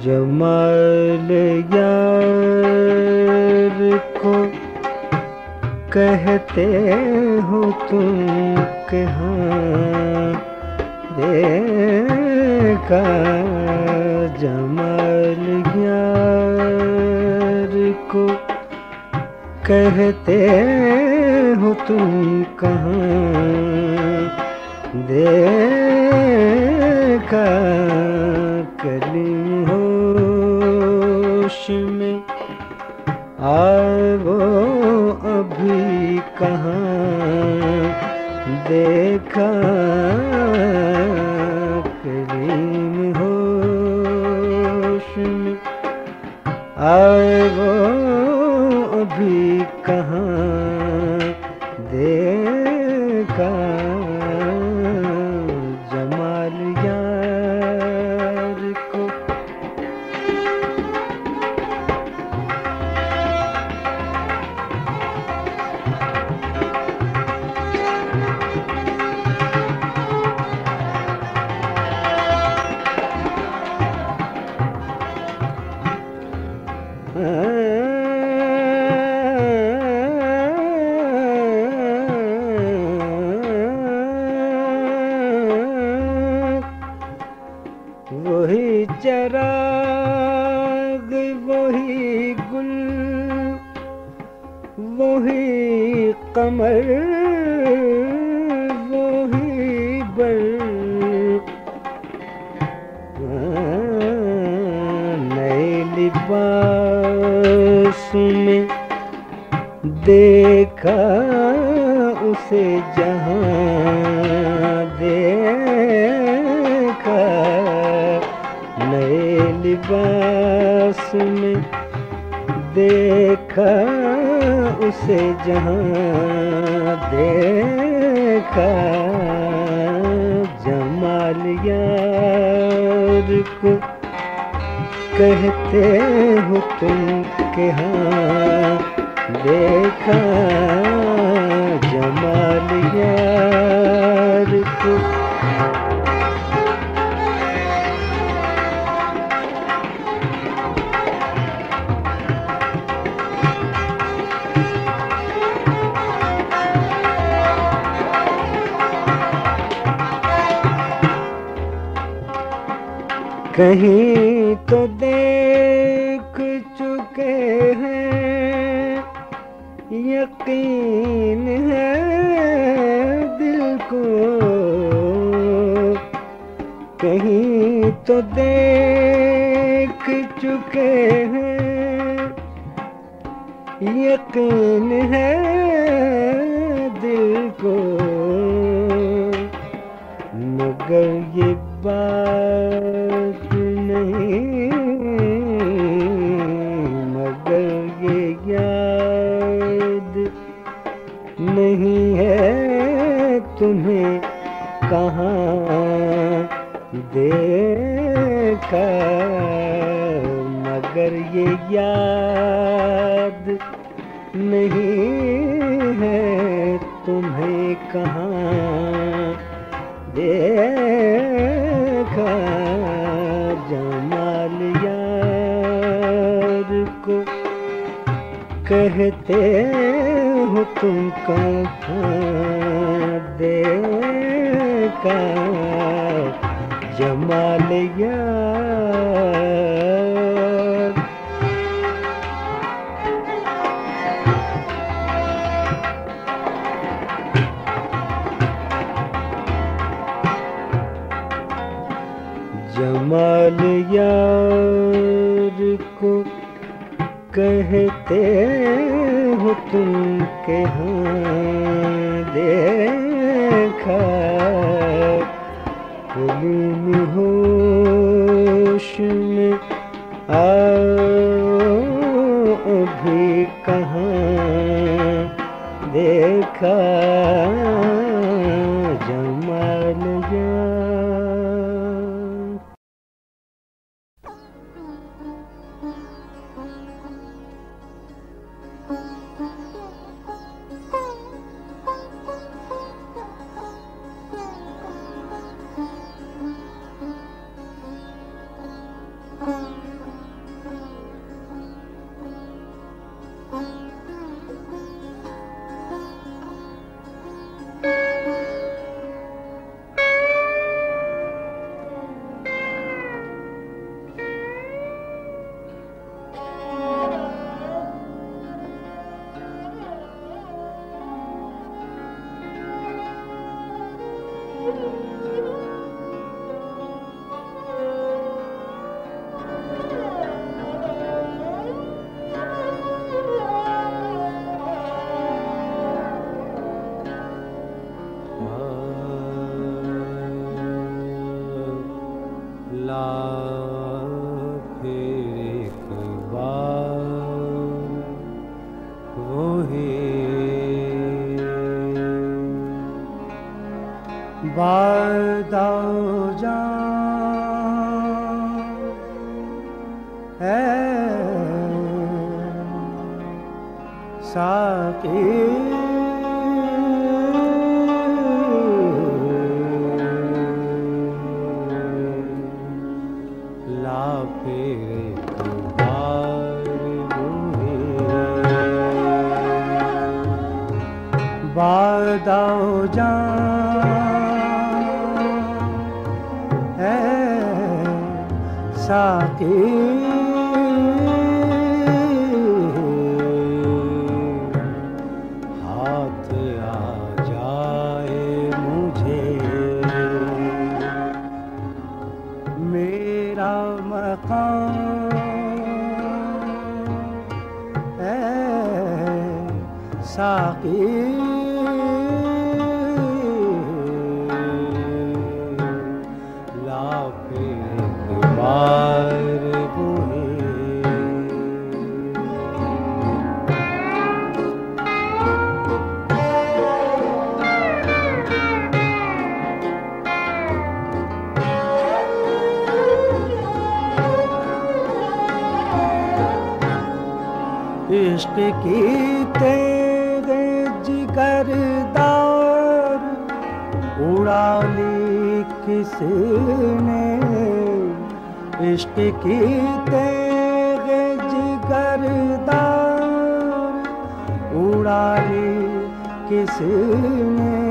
جمال یار کو کہتے ہو تم کہ ہاں دیکھا جمال یار کو کہتے ہو تم کہاں؟ دیکھا کلیم ہوش میں آئے وہ ابھی کہاں؟ دیکھا مجھ کو کہتے ہو تم کہ ہاں دیکھا جمال یار کو کہیں تو دیکھ چکے ہیں۔ یقین ہے دل کو۔ کہیں تو دیکھ چکے ہیں۔ یقین ہے کہاں دیکھا جمال یار کو کہتے ہو تم کہاں عشق کی تیرے جگر دار اڑا لی کس نے؟ عشق کی تیرے جگر دار اڑا لی کس نے؟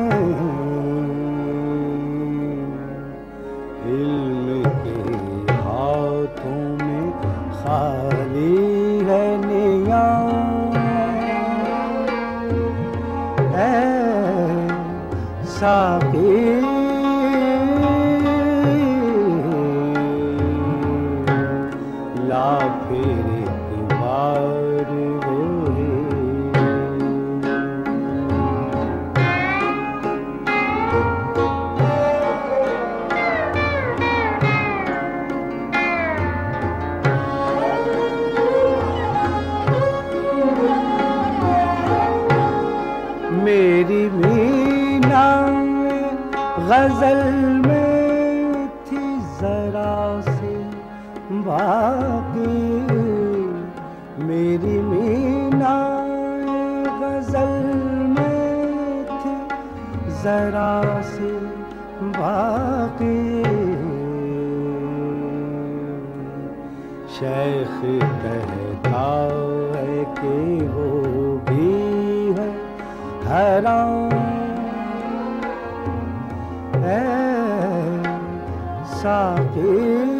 ساقی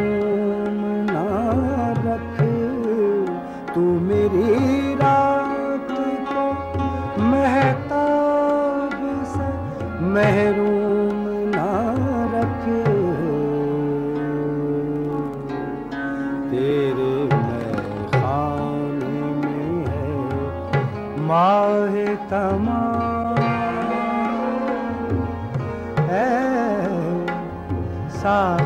محروم نہ رکھ تو میری رات کو مہتاب سے محروم نہ رکھ تیرے میں خانے میں ہے ماہ تمام۔ ہے ساقی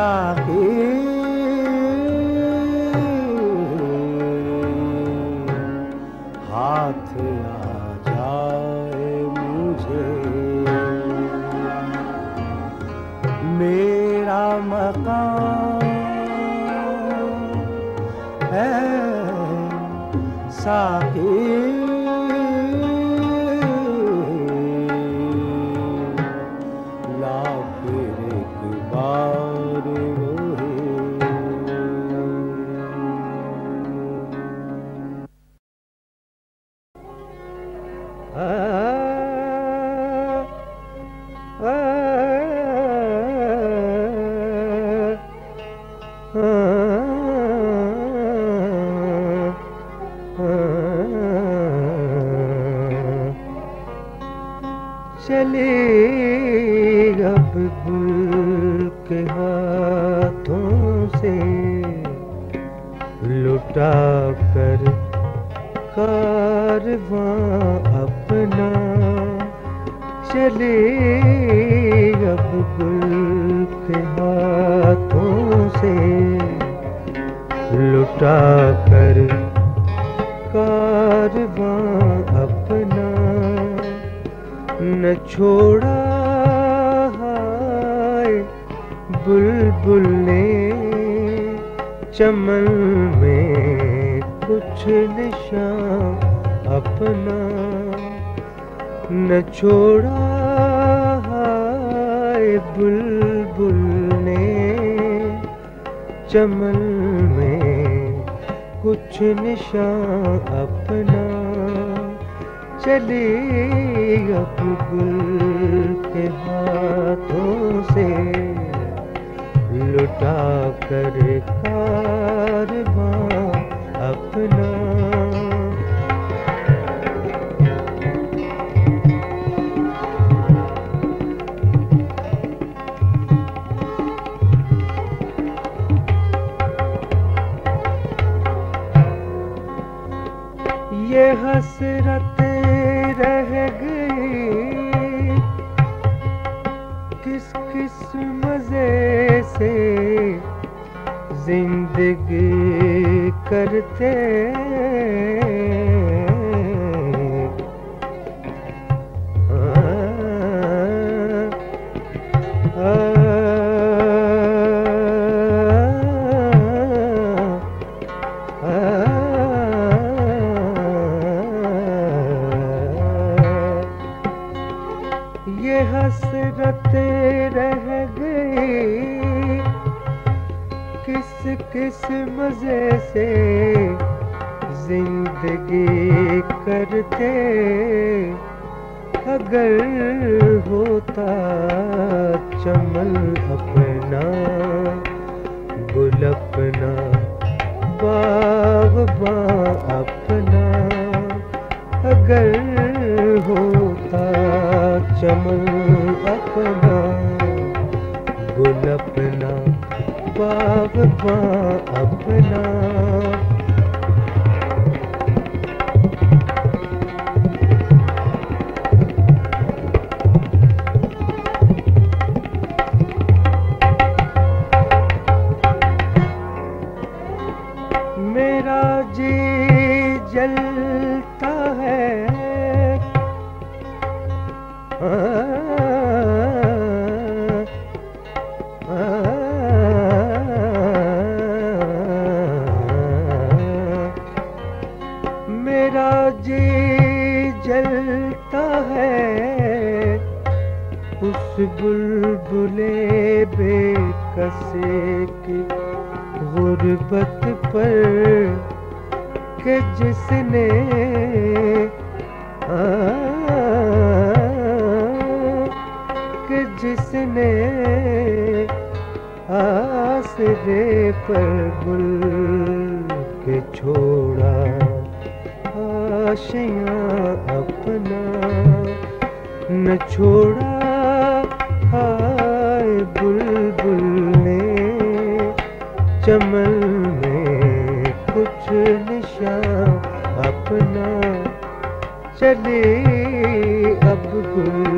ساقی۔ ہاتھ آ جائے مجھے۔ میرا مقام ہے ساقی۔ اپنا نہ چھوڑا ہائے بلبل نے چمن میں کچھ نشان اپنا چلے اب گل کے ہاتھوں سے لٹا کر کارواں یہ حسرت رہ گئی کس کس مزے سے زندگی کرتے اس بلبلے بے کسے کی غربت پر کہ جس نے کہ جس نے آسرے پر گل کے چھوڑا، آشیاں اپنا نہ چھوڑا۔ چمن میں کچھ نشان اپنا چلے اب گل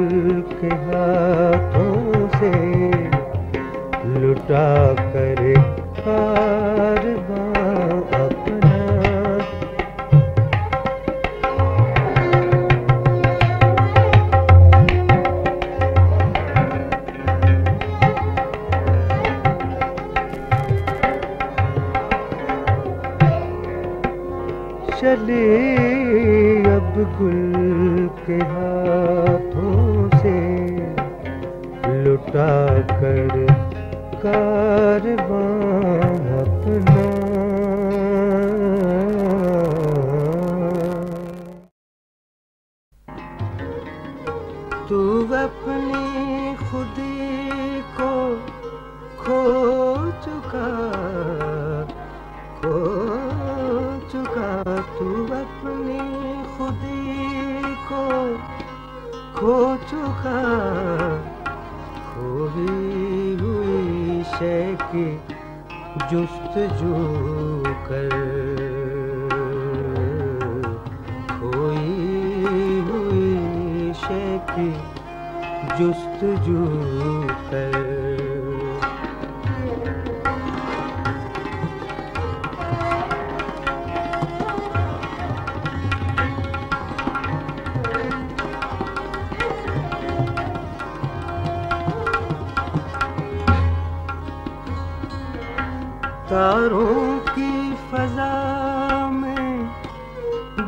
تاروں کی فضا میں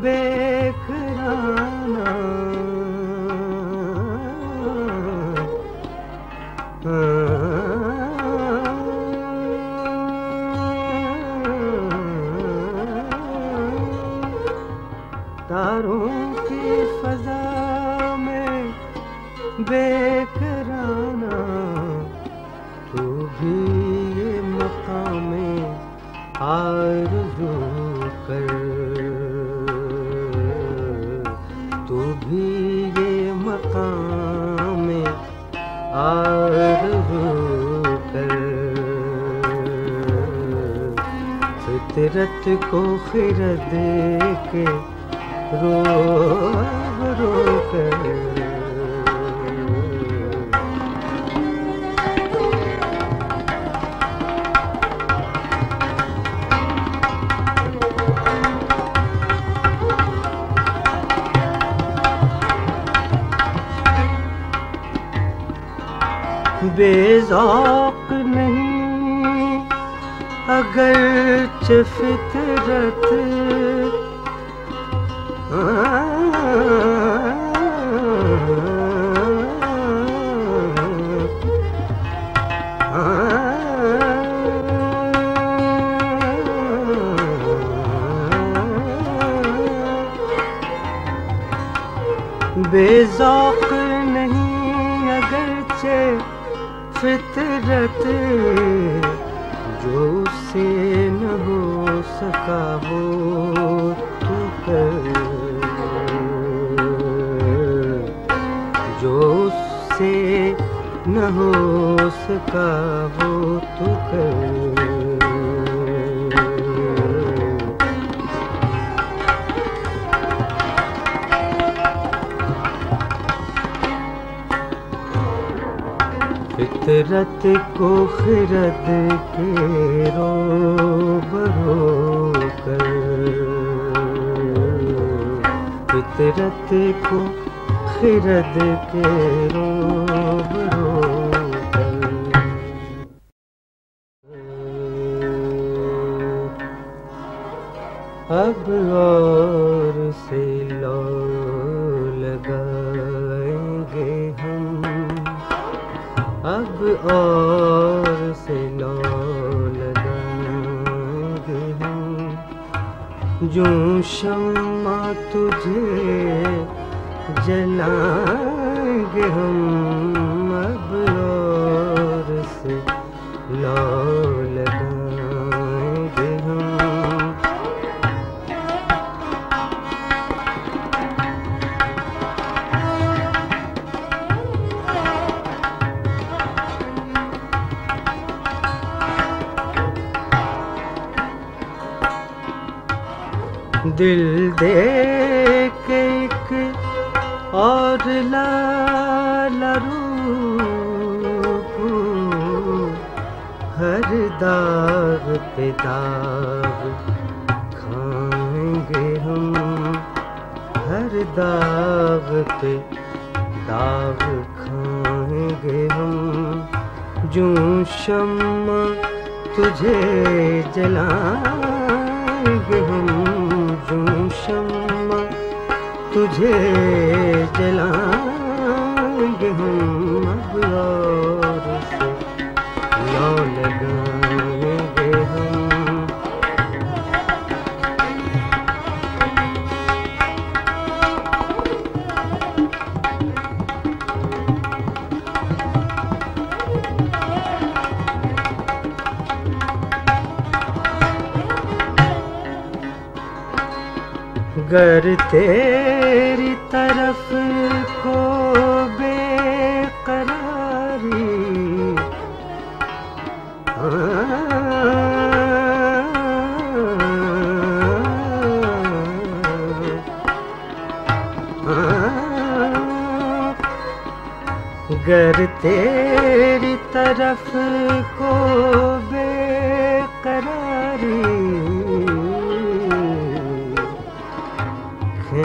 بے کرانا تاروں کی فضا میں بے فطرت کو خرد کے رو رو کر۔ بے ذوق نہیں اگر فطرت بے ذوق نہیں اگرچہ فطرت ہو سکا وہ تو کر فطرت کو خرد کے رو برو کر۔ فطرت کو خرد کے رو اب اور سے لو لگائیں گے ہم۔ اب اور سے لو لگائیں گے ہم۔ جو شمع تجھے جلائیں گے ہم۔ دل دے کے ایک اور لال روپ ہر داغ پہ داغ کھائیں گے ہم ہر داغ پہ داغ کھائیں گے ہم جو شمع تجھے جلائیں جلائیں گے ہم اب اور سے۔ لو لگائیں گے ہم۔ گر تیری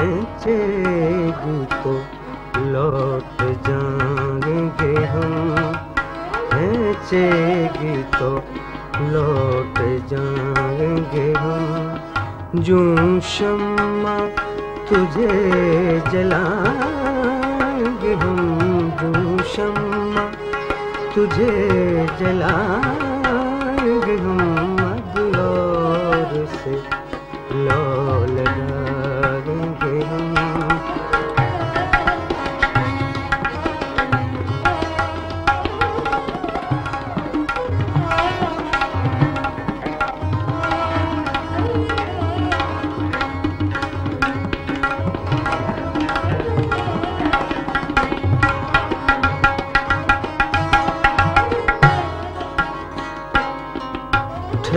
کھینچے گی تو لوٹ جائیں گے ہم۔ کھینچے گی تو لوٹ جائیں گے ہم۔ جو شمع تجھے جلائیں گے ہم۔ جو شمع تجھے جلائیں گے ہم۔ اب سے لو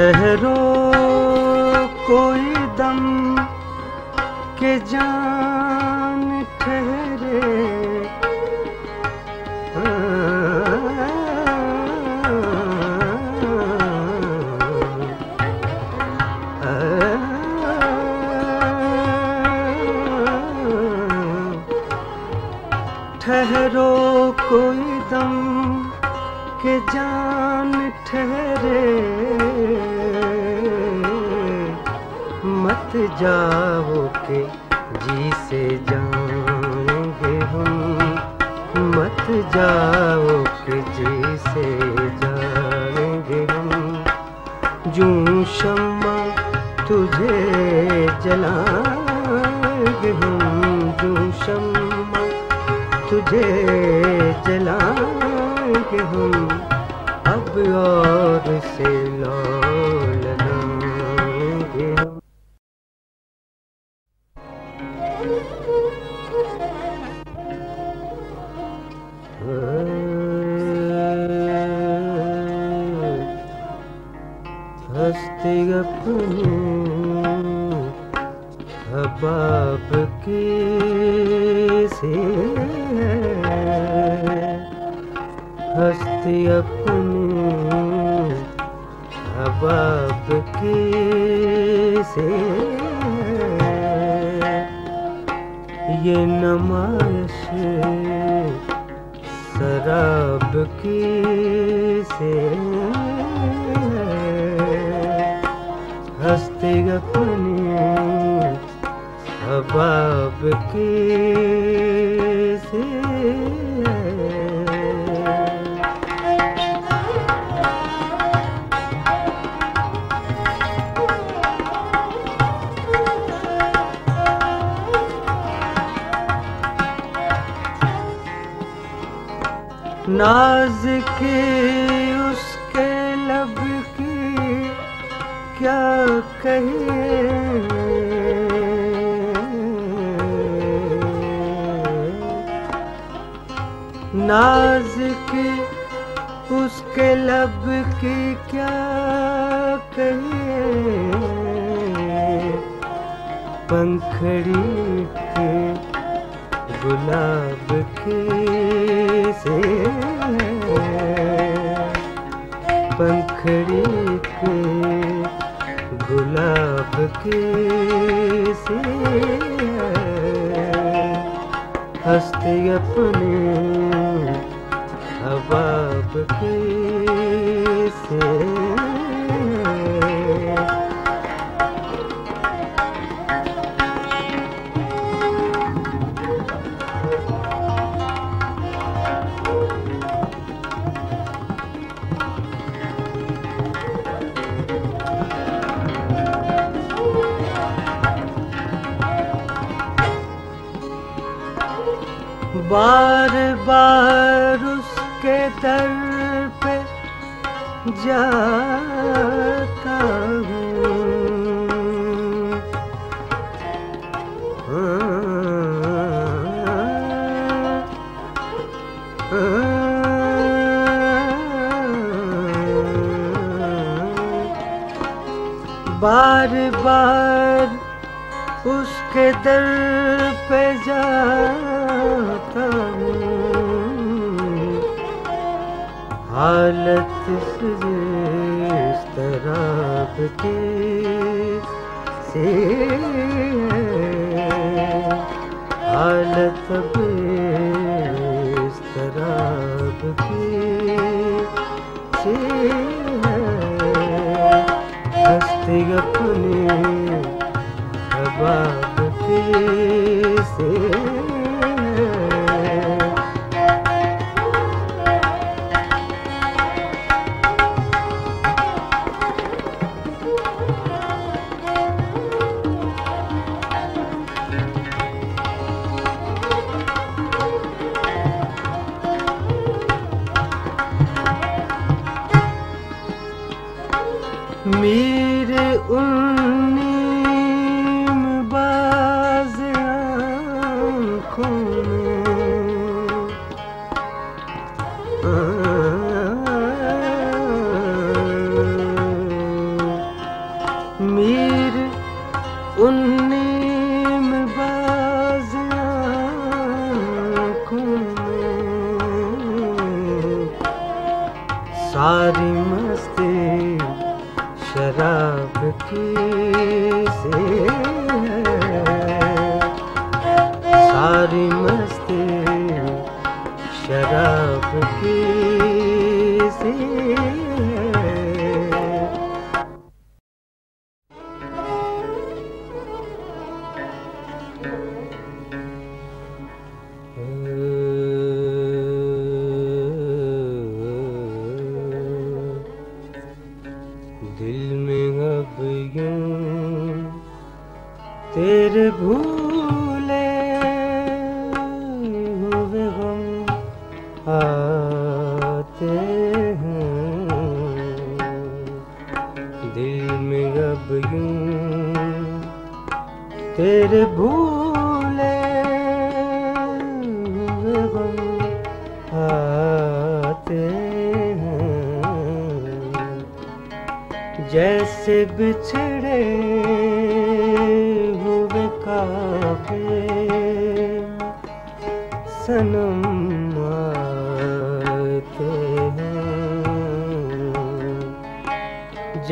ٹھہرو کوئی دم کہ جان مت سے یہ نمائش شراب کی سے ہستی اپنی حباب کی ناز کی اس کے لب کی کیا کہے ناز کی اس کے لب کی کیا کہے پنکھڑی کے گلاب کی سے کھڑی کے گلاب کی سے ہستی اپنے حباب کی سے بار بار اس کے در پہ جا طرف کے سے حالت اس طرف کے سے ہستی اپنے حباب کے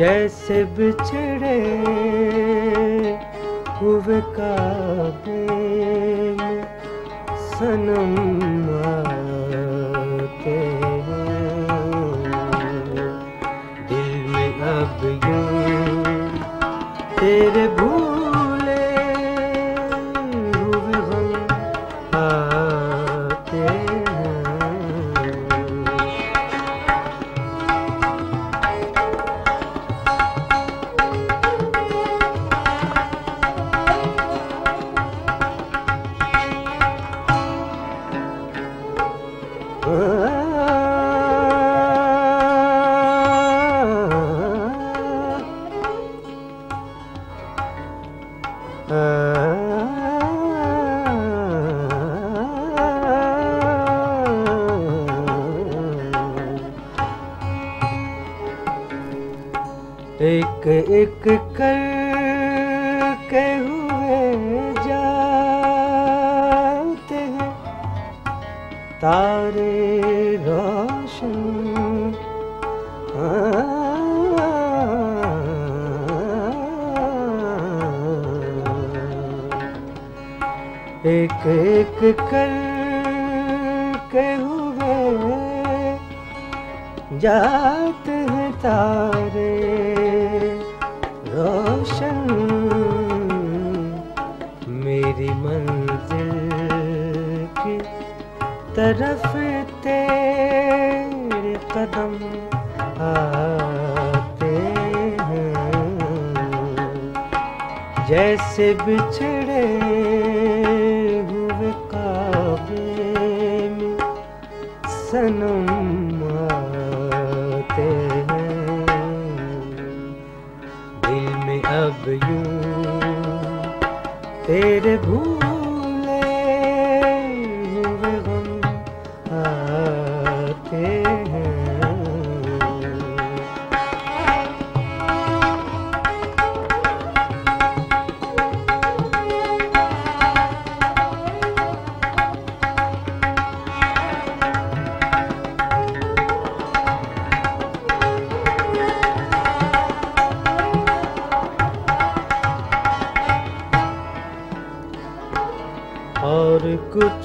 جیسے بچھڑے ہوئے کعبے میں سنم آتے ہیں۔ دل میں اب یوں تیرے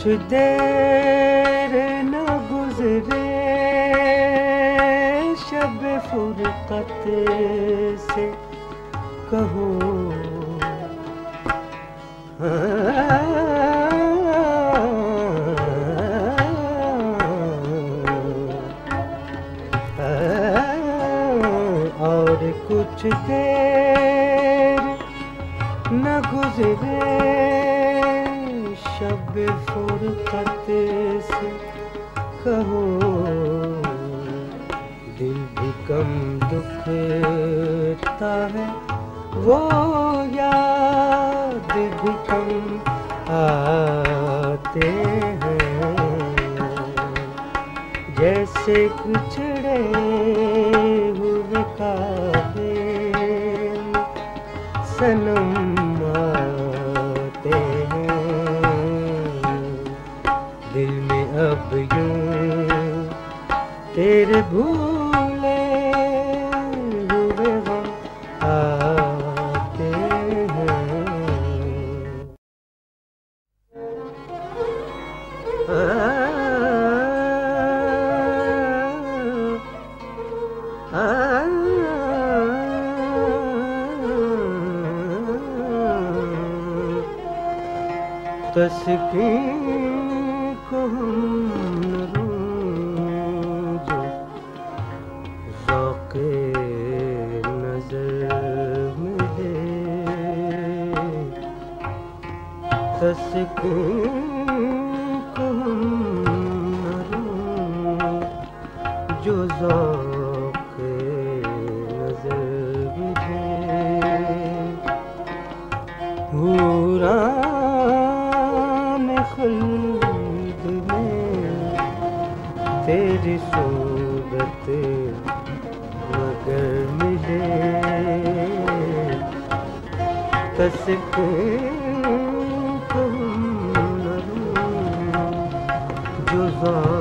کچھ دیر نہ گزرے شب فرقت سے کہ بس تسکے تم جزا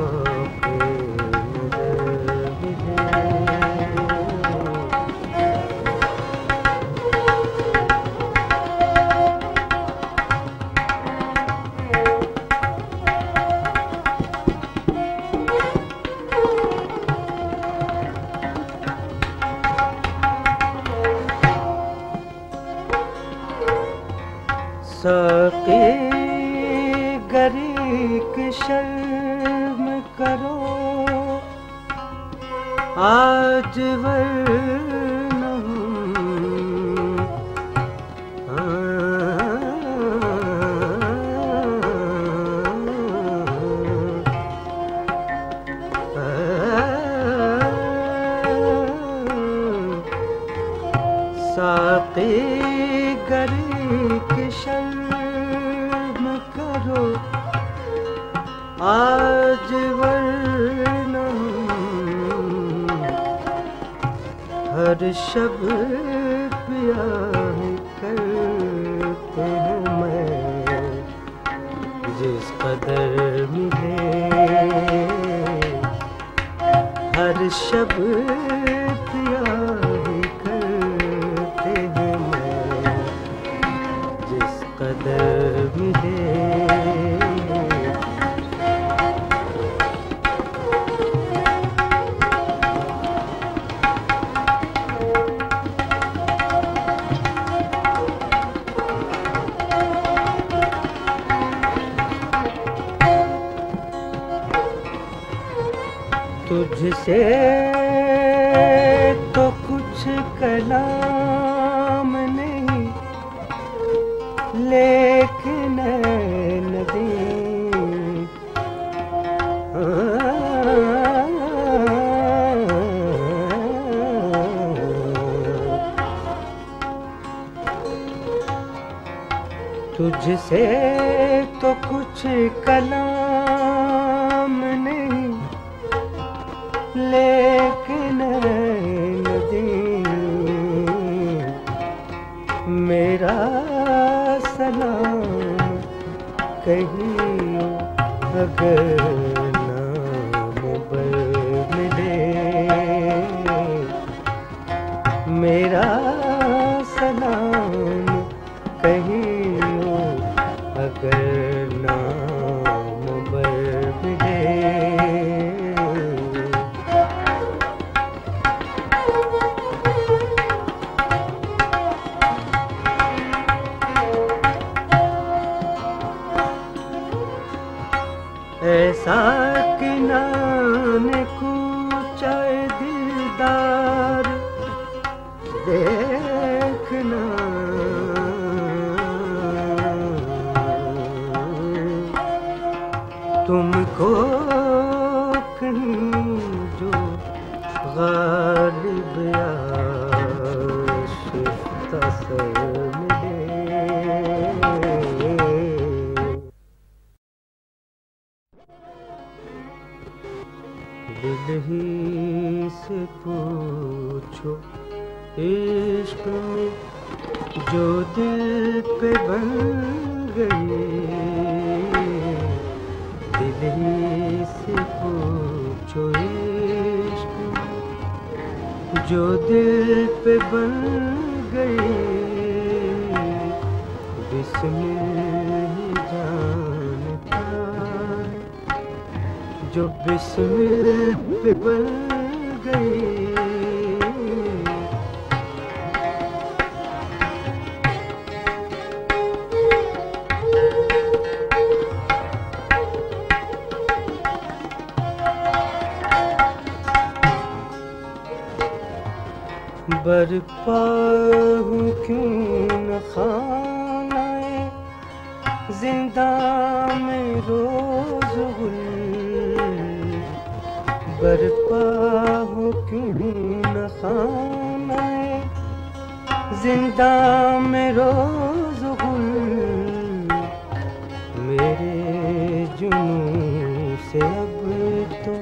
کہ اب تو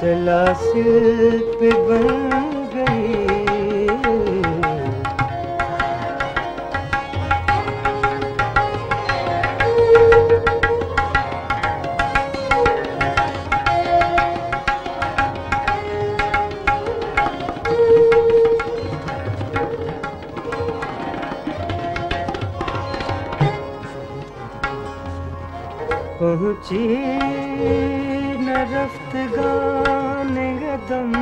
سلاسل پہ بن گئی۔ پہنچی رفتگان گدم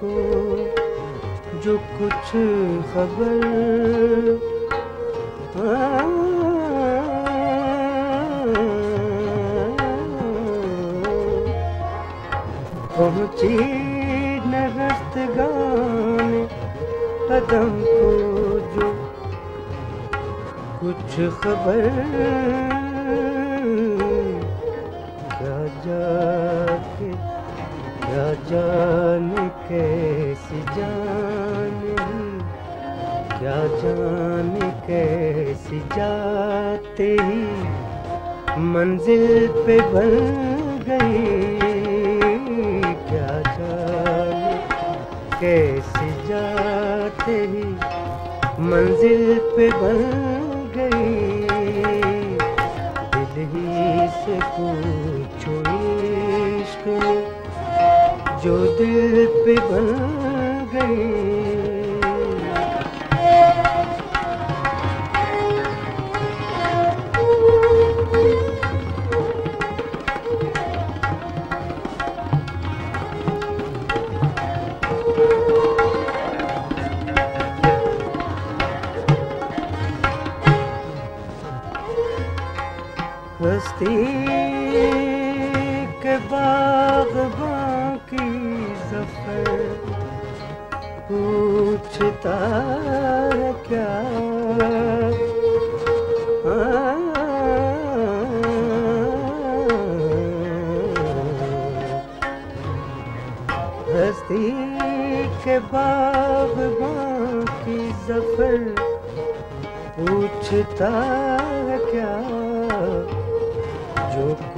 کو جو کچھ خبر پہنچی نرفت گان قدم کو جو کچھ خبر پہ بن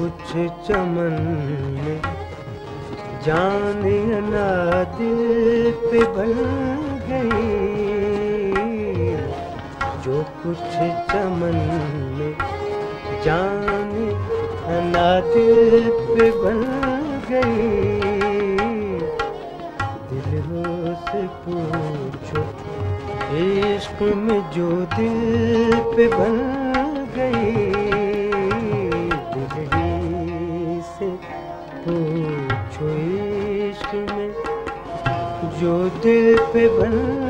کچھ چمن میں جان انا دل پہ بن گئی۔ جو کچھ چمن میں جان انا دل پہ بن گئی۔ دل سے پوچھو، عشق میں جو دل پہ بن دل پہ بن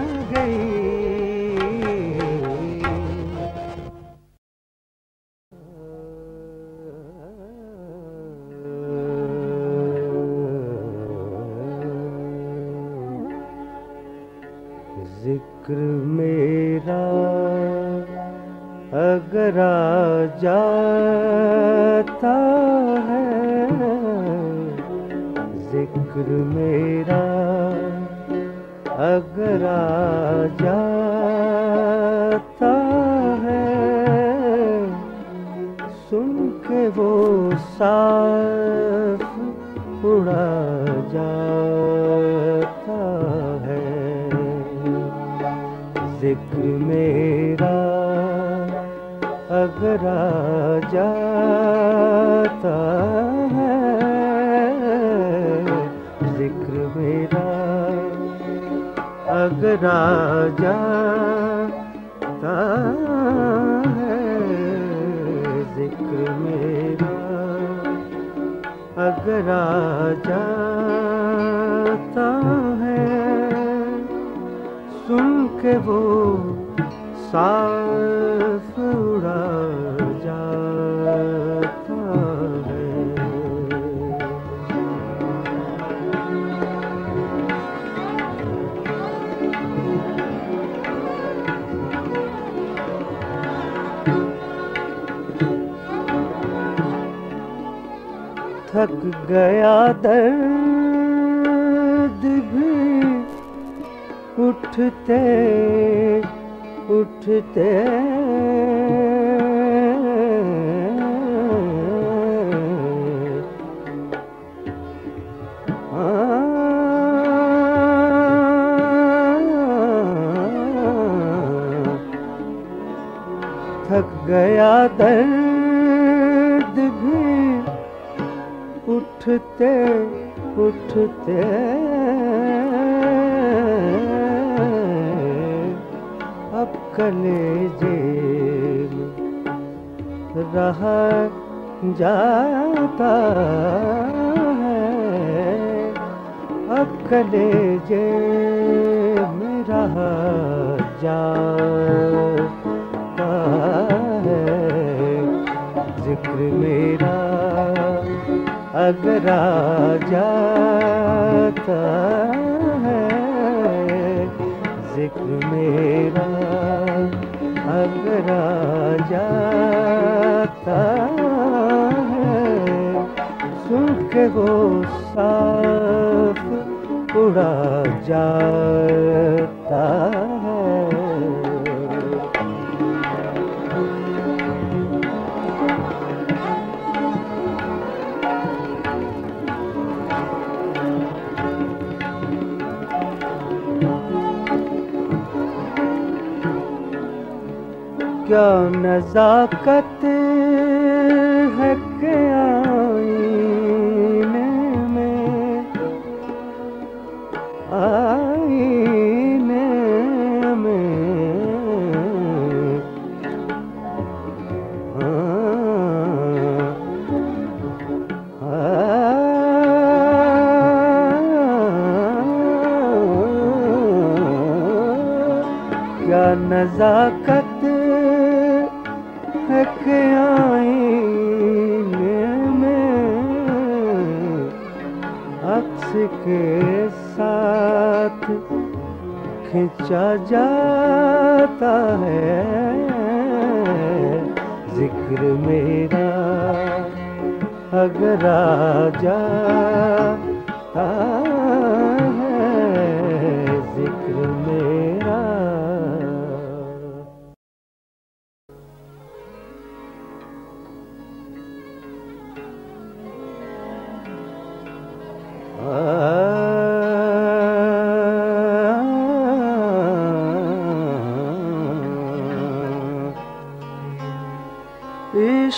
اٹھتے کر دے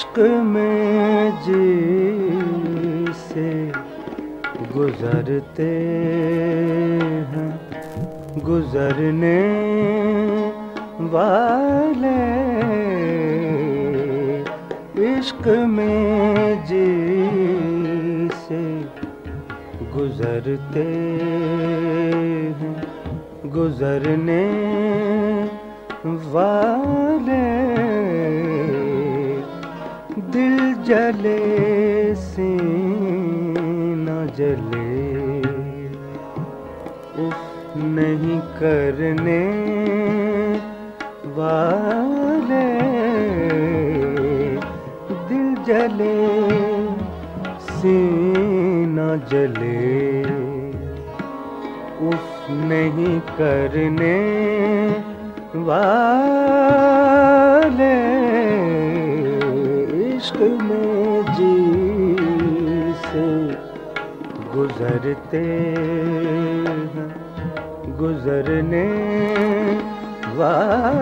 عشق میں جی سے گزرتے ہیں۔ گزرنے والے عشق میں جی سے گزرتے ہیں۔ گزرنے والے کرنے والے۔ دل جلے، سینہ جلے۔ اس نہیں کرنے والے۔ عشق میں جی سے گزرتے گزرنے والا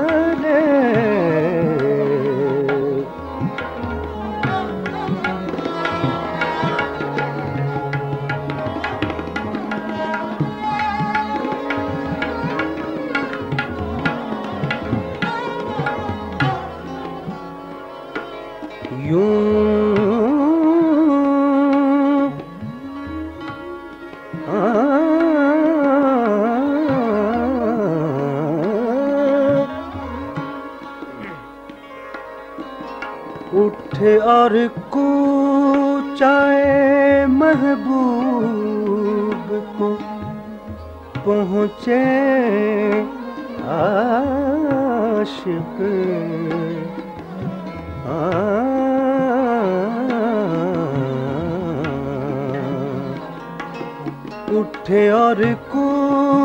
اٹھے اور کوچائے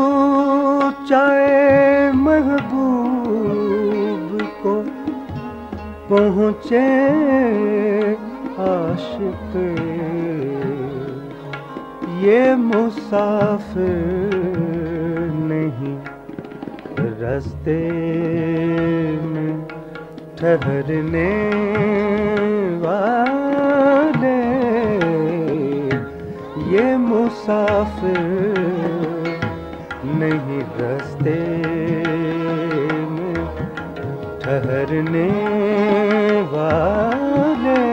محبوب کو پہنچے عاشق۔ یہ مسافر نہیں رستے میں ٹھہرنے والے یہ مسافر نہیں رستے میں ٹھہرنے والے۔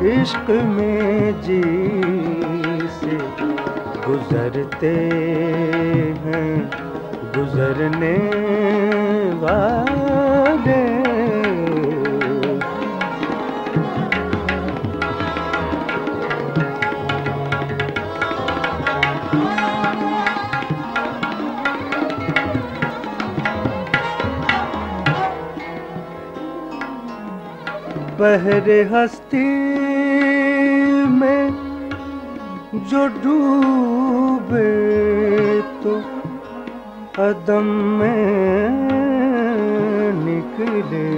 عشق میں جی سے گزرتے ہیں، گزرنے والے۔ بہر ہستی میں جو ڈوبے تو قدم میں نکلے۔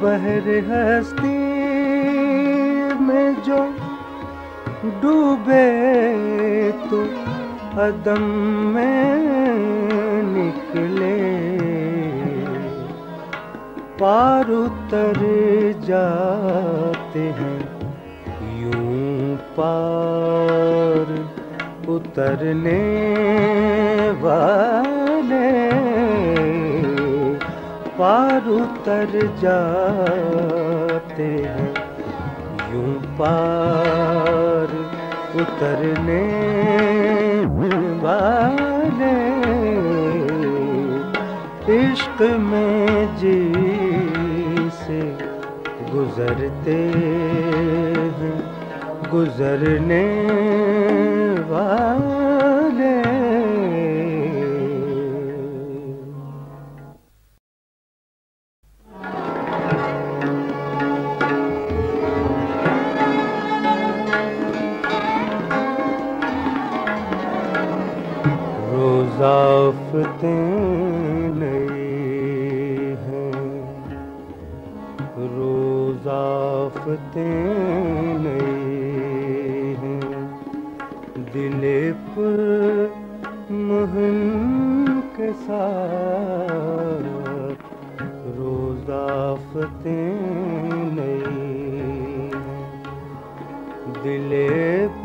بہر ہستی میں جو ڈوبے قدم میں نکلے۔ پار اتر جاتے ہیں، یوں پار اترنے والے۔ پار اتر جاتے ہیں، یوں پار اترنے والے عشق میں جی سے گزرتے ہیں گزرنے والے۔ روزافتیں نئی ہیں۔ دل پر مہن کے ساتھ روزافتیں نئی ہیں۔ دل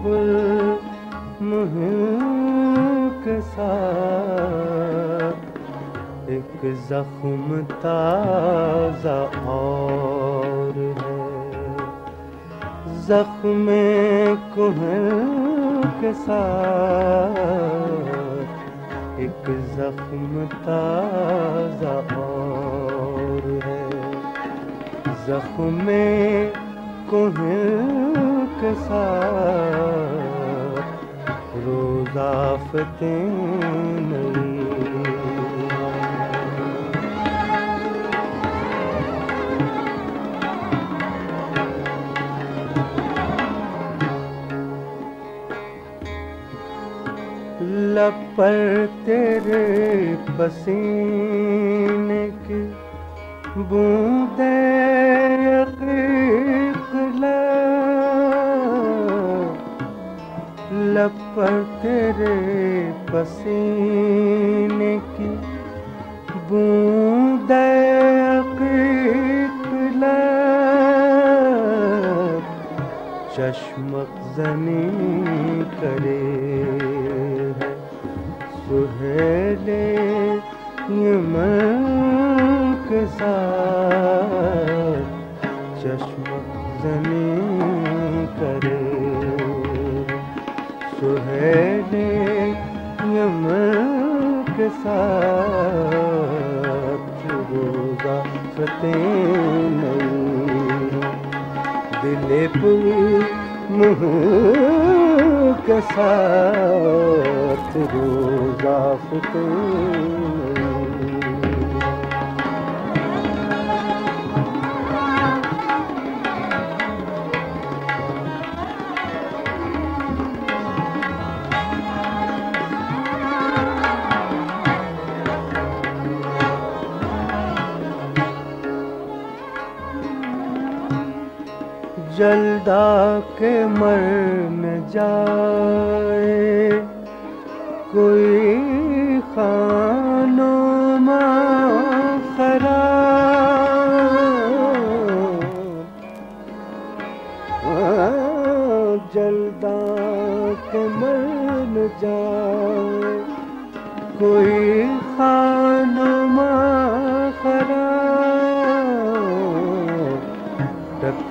پر مہم کے ساتھ ایک زخم تازہ اور زخم کہن کے ساتھ ایک زخم تازہ اور ہے۔ زخم کہن کے ساتھ روزافتیں نہیں پر تیرے پسینے کی بوندیں لب پر تیرے پسینے کی بوندیں لب چشمک زنی کرے سہیلے یہ من کے ساتھ چشمک زنی کرے۔ سہیلے یہ من کے ساتھ روزہ فتح نہیں۔ دل پر منہ کے ساتھ روزہ فتح جلدا کے مر نہ جائے۔ کوئی خانوں ماں خراب ہاں، جلدا کے مر نہ جائے۔ کوئی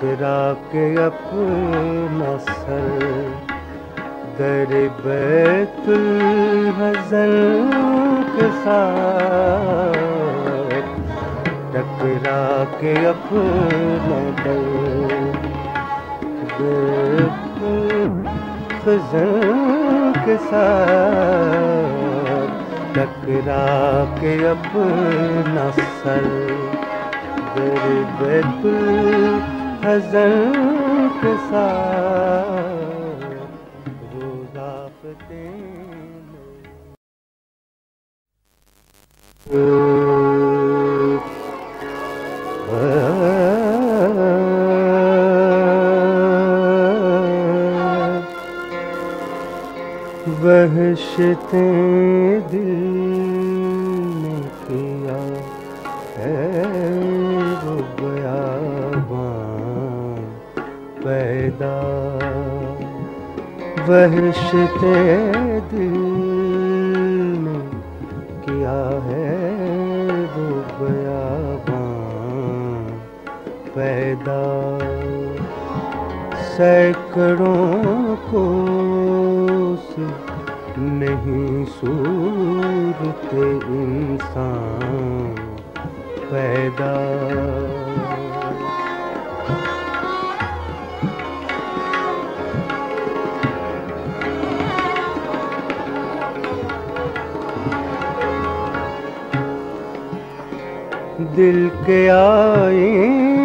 ٹکرا کے اپنا سر، در بیت الحزن کے ساتھ ٹکرا کے اپنا در بیت الحزن کے ساتھ ٹکرا کے اپنا سر، در بیت الحزن کے ساتھ روزہ فتح وحشتیں وحشتیں دل نے کیا ہے وہ بیابان پیدا؟ سینکڑوں کو نہیں صورت انسان پیدا؟ دل کے آئینے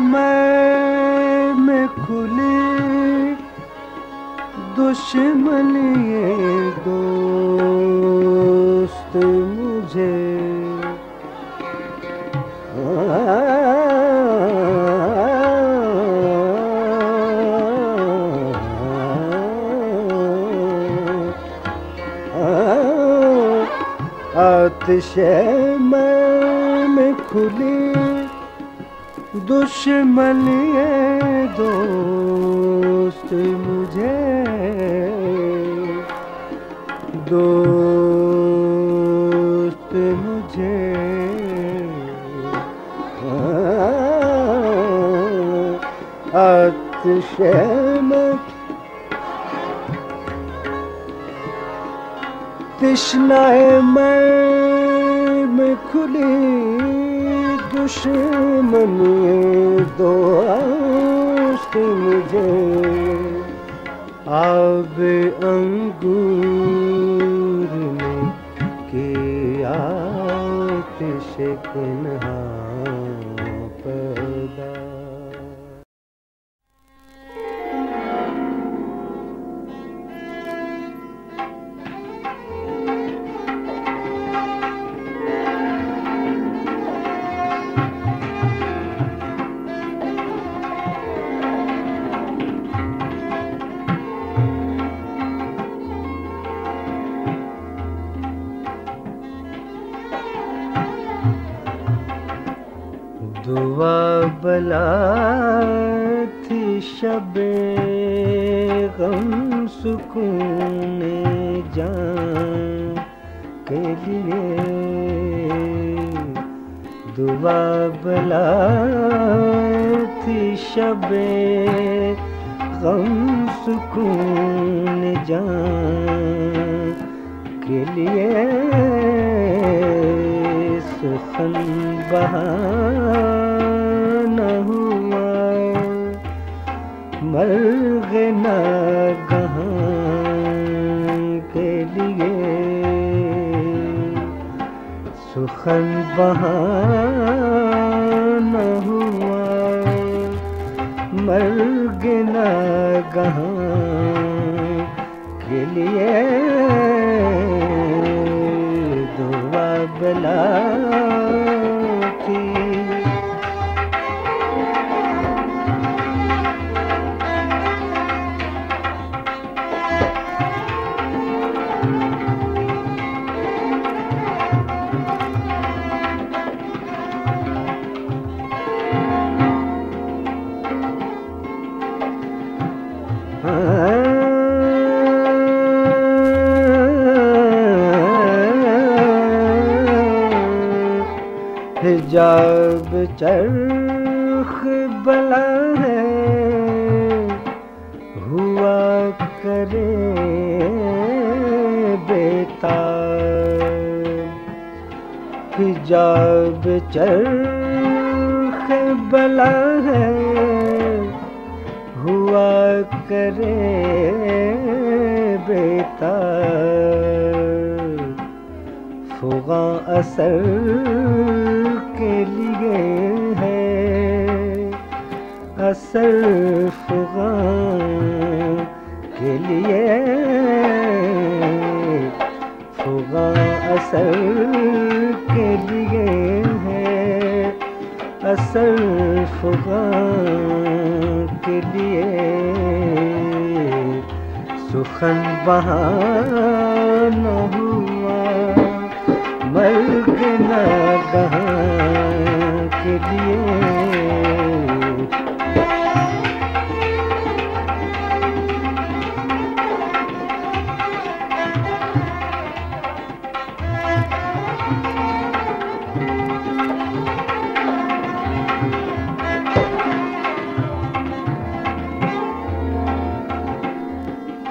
میں میں کھلی دشمنی دوست مجھے۔ آتش میں میں کھلی دشمنی دوست مجھے دوست مجھے آتش میں تشنائے میں میں کھلی دشمنی دوست مجھے۔ آب انگور میں کیا آتش کنہا سخن بہانہ ہوا مرغ ناگہاں کے لیے سخن بہانہ ہوا مرغ ناگہاں کے لیے دعا حجاب چرخ بلا ہے، ہوا کرے بیتا حجاب چرخ بلا ہے، ہوا کرے بیتا فغاں اثر ہے۔ اثر فغاں کے لیے فغاں اثر کے لیے ہے۔ اثر فغاں کے لیے سخن بہانہ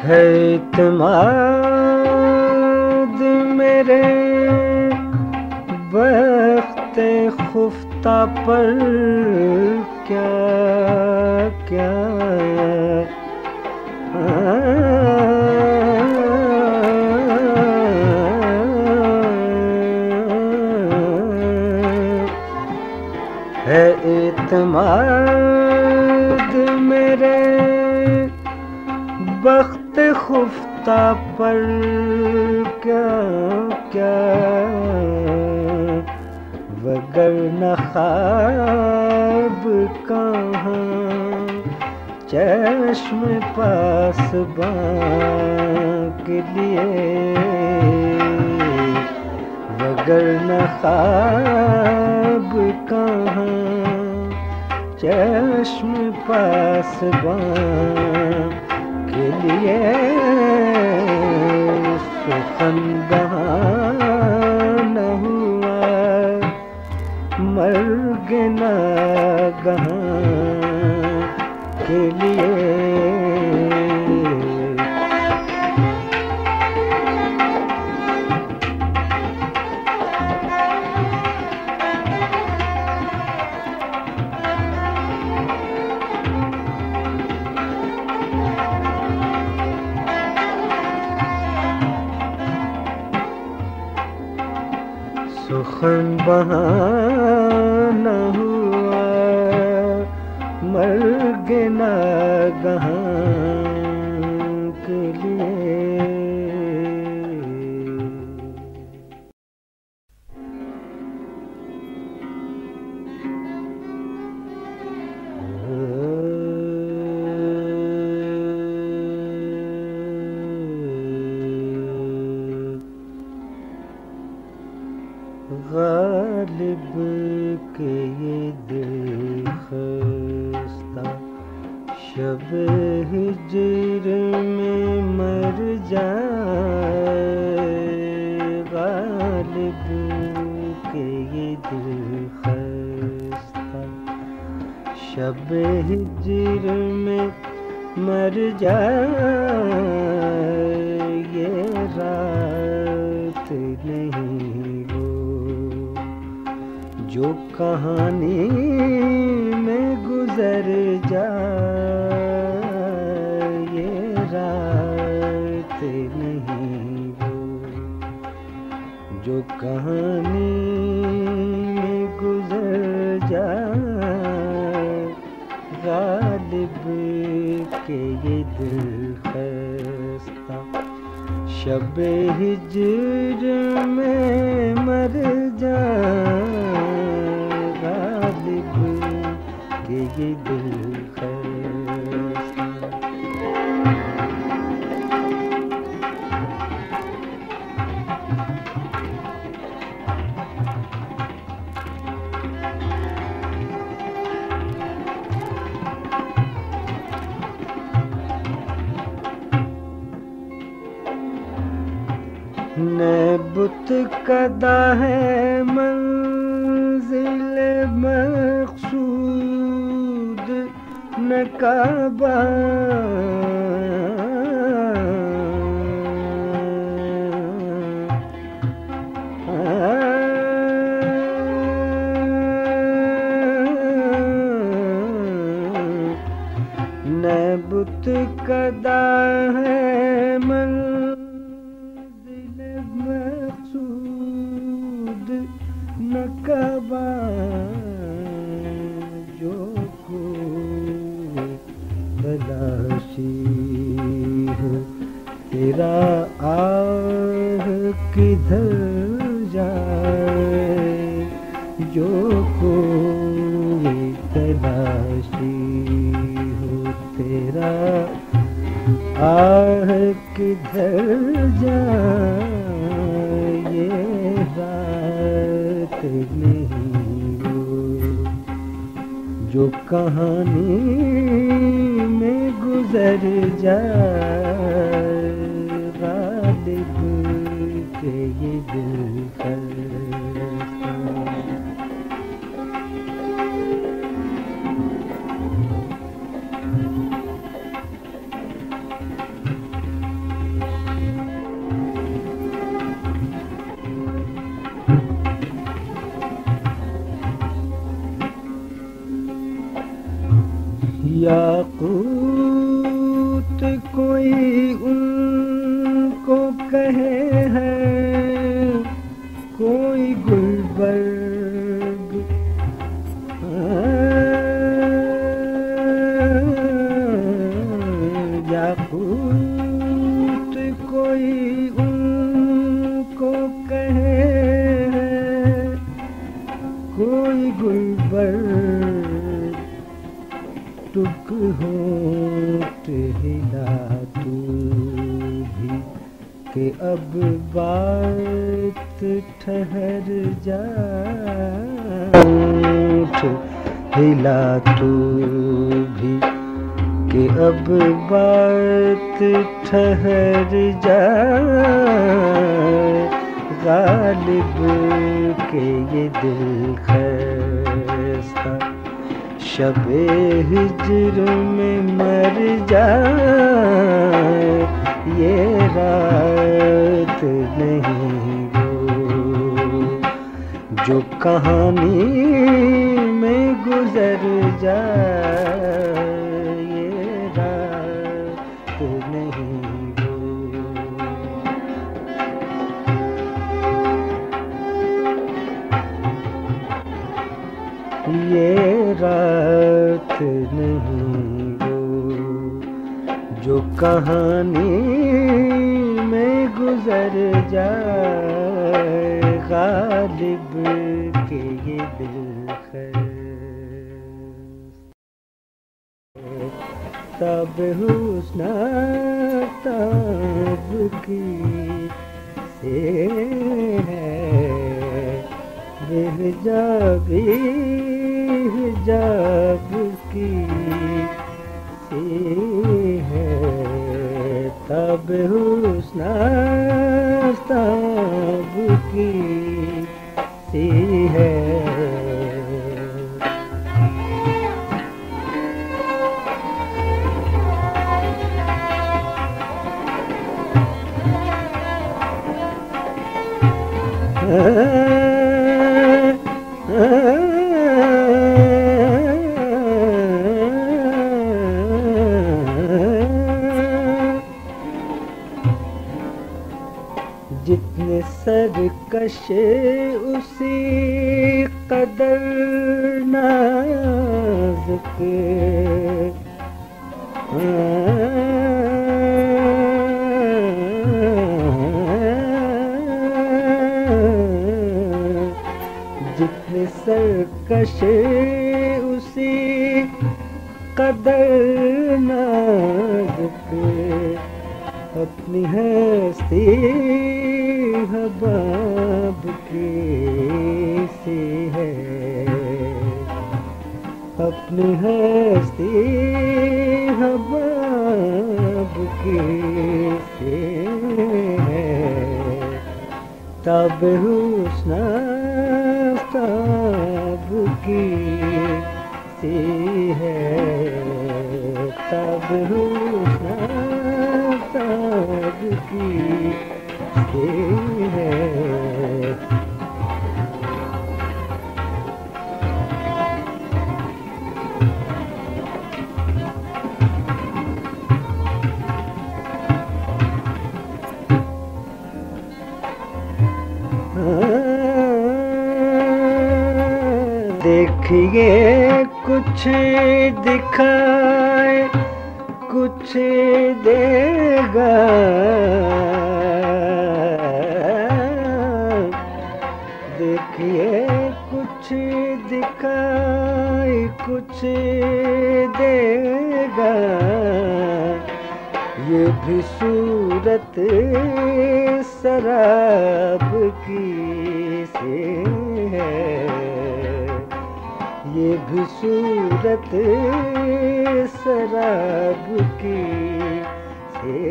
ہے اعتماد میرے وقت خفتہ پر کیا کیا ہے اعتماد میرے بخت خفتہ پر کیا کیا وگر خواب کہاں چشم پاس کے لیے وگر خواب کہاں چشم پاس کے لیے سخن نہ ہوا مرگ نگہاں کے لیے سخن بہانا ہوا مرگ گنا گہاں ہجر میں مر جائے یہ رات نہیں وہ۔ جو کہانی میں گزر جائے یہ رات نہیں وہ۔ جو کہانی کے یہ دل خستہ شب ہجر میں مر جائے غالب کے یہ دل بت کدا ہے منزل مقصود نہ کہانی میں گزر جا رات کے یہ دل سب کی سی ہے Uh-huh.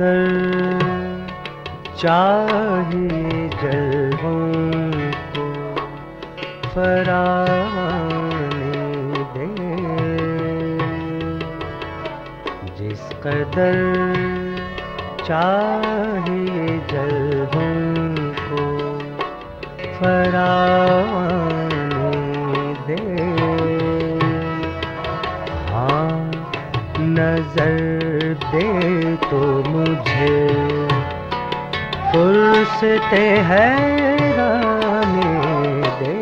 قدر چاہیے جلووں کو فرانے دے۔ جس قدر چاہیے فرصت حیران دے۔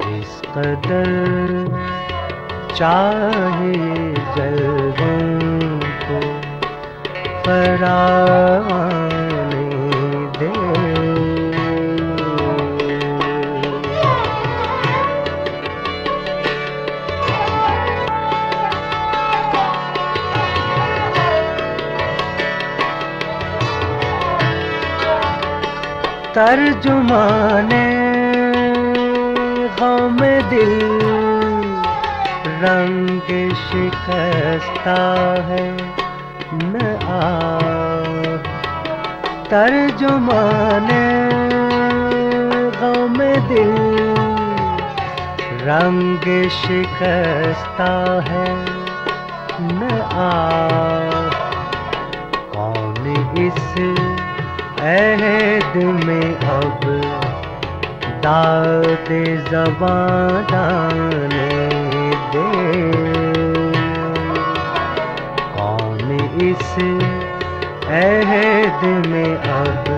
جس قدر چاہے جلووں کو فرار ترجمان غم دل، رنگ شکستہ ہے نہ آ ترجمان غم دل، رنگ شکستہ ہے نہ آ کون اس عہد میں اب داد زبان دے۔ کون اس عہد میں اب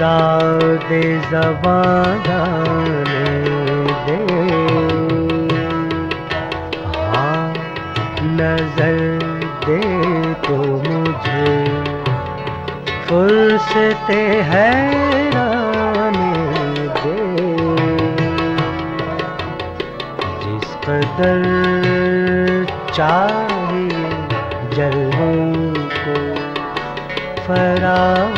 داد زبان دے۔ ہاں نظر دے تو مجھے فرصت حیران دے۔ جس قدر چاہیے جلووں کو فراغ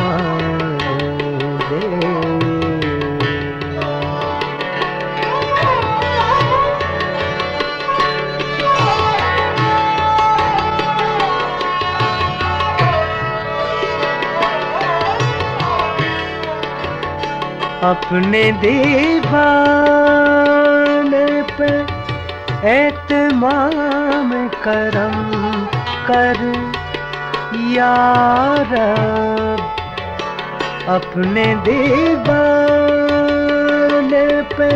اپنے دیوان پہ اعتمام کرم کر۔ یا رب، اپنے دیوان پہ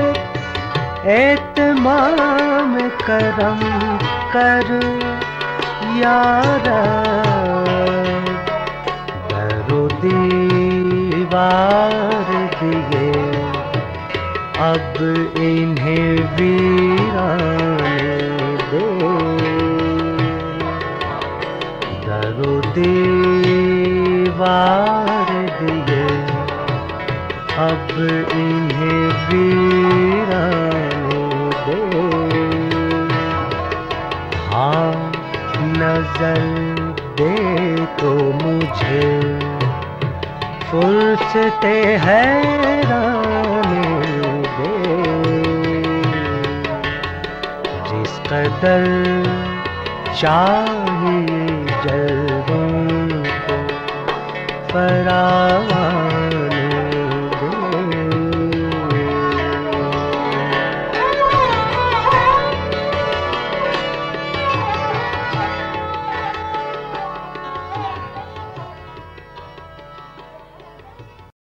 اعتمام کرم کر۔ یا رب در دیوار دیوار دیے، اب انہیں ویرانے دے۔ ہاں نظر دے تو مجھے۔ فرصت حیرانی دے۔ جس قدر چاہیے